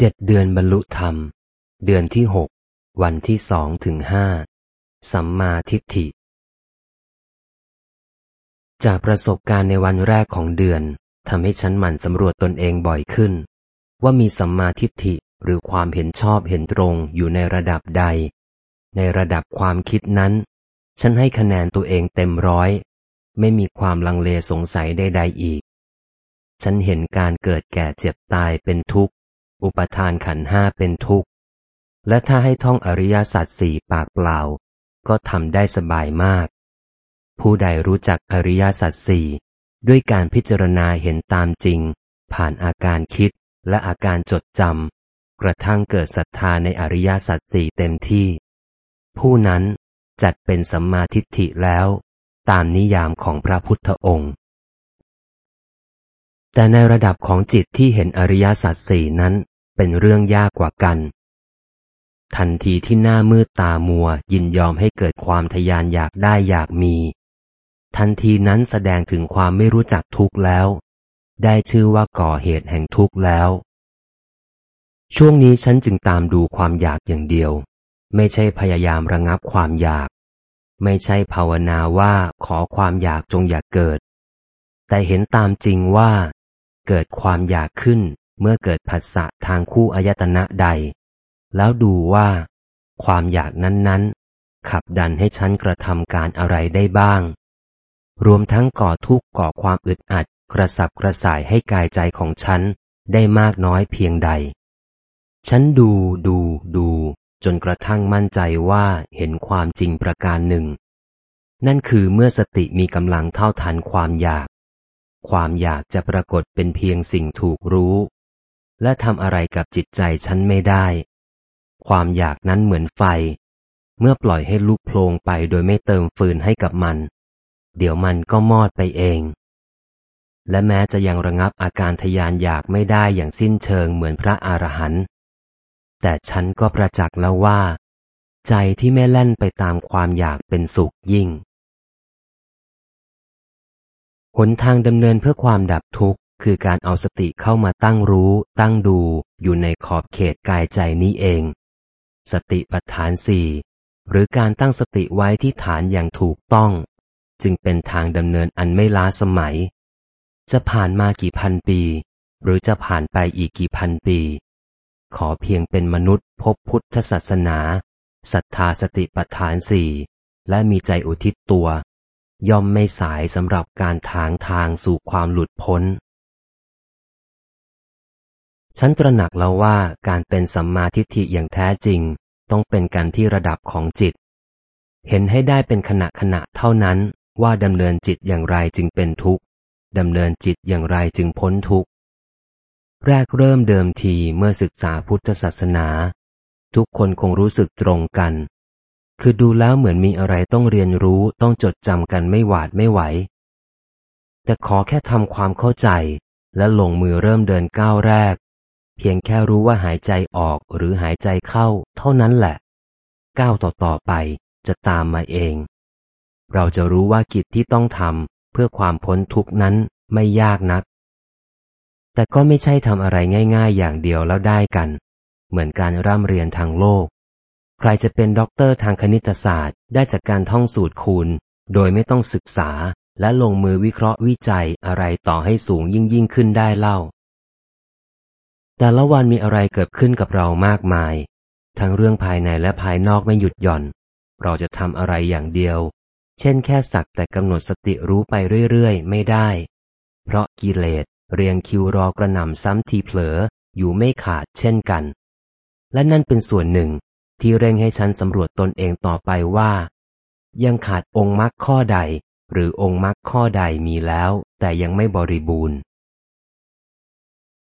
เจ็ดเดือนบรรลุธรรม เดือนที่หกวันที่สองถึงห้าสัมมาทิฏฐิ จากประสบการณ์ในวันแรกของเดือนทำให้ฉันหมั่นสำรวจตนเองบ่อยขึ้น ว่ามีสัมมาทิฏฐิหรือความเห็นชอบเห็นตรงอยู่ในระดับใด ในระดับความคิดนั้น ฉันให้คะแนนตัวเองเต็มร้อย ไม่มีความลังเลสงสัยใดๆอีก ฉันเห็นการเกิดแก่เจ็บตายเป็นทุกข์ อุปทานขันห้าเป็นทุกข์ และถ้าให้ท่องอริยสัจสี่ปากเปล่า ก็ทำได้สบายมาก ผู้ใดรู้จักอริยสัจสี่ด้วยการพิจารณาเห็นตามจริง ผ่านอาการคิดและอาการจดจำกระทั่งเกิดศรัทธาในอริยสัจสี่เต็มที่ ผู้นั้นจัดเป็นสัมมาทิฏฐิแล้ว ตามนิยามของพระพุทธองค์ แต่ในระดับของจิตที่เห็นอริยสัจสี่นั้นเป็นเรื่องยากกว่ากัน ทันทีที่หน้ามืดตามัวยินยอมให้เกิดความทยานอยากได้อยากมี ทันทีนั้นแสดงถึงความไม่รู้จักทุกข์แล้ว ได้ชื่อว่าก่อเหตุแห่งทุกข์แล้ว ช่วงนี้ฉันจึงตามดูความอยากอย่างเดียว ไม่ใช่พยายามระงับความอยาก ไม่ใช่ภาวนาว่าขอความอยากจงอย่ากเกิด แต่เห็นตามจริงว่า เกิดความอยากขึ้น เมื่อเกิดผัสสะทางคู่อายตนะใด แล้วดูว่า ความอยากนั้นๆ ขับดันให้ฉันกระทำการอะไรได้บ้าง รวมทั้งก่อทุกข์ก่อความอึดอัด กระสับกระส่ายให้กายใจของฉันได้มากน้อยเพียงใด ฉันดูดูดู จนกระทั่งมั่นใจว่าเห็นความจริงประการหนึ่ง นั่นคือเมื่อสติมีกำลังเท่าทันความอยาก ความอยากจะปรากฏเป็นเพียงสิ่งถูกรู้ และทำอะไรกับจิตใจฉันไม่ได้ ความอยากนั้นเหมือนไฟ เมื่อปล่อยให้ลุกโพลงไปโดยไม่เติมฟืนให้กับมัน เดี๋ยวมันก็มอดไปเอง และแม้จะยังระงับอาการทยานอยากไม่ได้อย่างสิ้นเชิงเหมือนพระอรหันต์แต่ฉันก็ประจักษ์แล้วว่า ใจที่ไม่แล่นไปตามความอยากเป็นสุขยิ่ง หนทางดำเนินเพื่อความดับทุกข์ คือการเอาสติเข้ามาตั้งรู้ ตั้งดูอยู่ในขอบเขตกายใจนี้เอง สติปัฏฐานสี่หรือการตั้งสติไว้ที่ฐานอย่างถูกต้อง จึงเป็นทางดำเนินอันไม่ล้าสมัย จะผ่านมากี่พันปี หรือจะผ่านไปอีกกี่พันปี ขอเพียงเป็นมนุษย์พบพุทธศาสนาศรัทธาสติปัฏฐานสี่และมีใจอุทิศตัว ย่อมไม่สายสำหรับการทางทางสู่ความหลุดพ้น ฉันตระหนักแล้วว่าการเป็นสัมมาทิฏฐิอย่างแท้จริง ต้องเป็นกันที่ระดับของจิต เห็นให้ได้เป็นขณะขณะเท่านั้นว่าดำเนินจิตอย่างไรจึงเป็นทุกข์ดำเนินจิตอย่างไรจึงพ้นทุกข์แรกเริ่มเดิมทีเมื่อศึกษาพุทธศาสนา ทุกคนคงรู้สึกตรงกัน คือดูแล้วเหมือนมีอะไรต้องเรียนรู้ต้องจดจำกันไม่หวาดไม่ไหว แต่ขอแค่ทำความเข้าใจ และลงมือเริ่มเดินก้าวแรก เพียงแค่รู้ว่าหายใจออกหรือหายใจเข้า เท่านั้นแหละ ก้าวต่อๆไปจะตามมาเอง เราจะรู้ว่ากิจที่ต้องทำเพื่อความพ้นทุกข์นั้นไม่ยากนัก แต่ก็ไม่ใช่ทำอะไรง่าย ๆ อย่างเดียวแล้วได้กัน เหมือนการร่ำเรียนทางโลก ใครจะเป็นด็อกเตอร์ทางคณิตศาสตร์ ได้จากการท่องสูตรคูณ โดยไม่ต้องศึกษา และลงมือวิเคราะห์วิจัยอะไรต่อให้สูงยิ่งยิ่งขึ้นได้เล่า แต่ละวันมีอะไรเกิดขึ้นกับเรามากมาย ทั้งเรื่องภายในและภายนอกไม่หยุดหย่อน เราจะทำอะไรอย่างเดียว เช่นแค่สักแต่กำหนดสติรู้ไปเรื่อยๆ ไม่ได้ เพราะกิเลสเรียงคิวรอกระหน่ำซ้ำทีเผลออยู่ไม่ขาดเช่นกัน และนั่นเป็นส่วนหนึ่ง ที่เร่งให้ฉันสำรวจตนเองต่อไปว่า ยังขาดองค์มรรคข้อใด หรือองค์มรรคข้อใดมีแล้ว แต่ยังไม่บริบูรณ์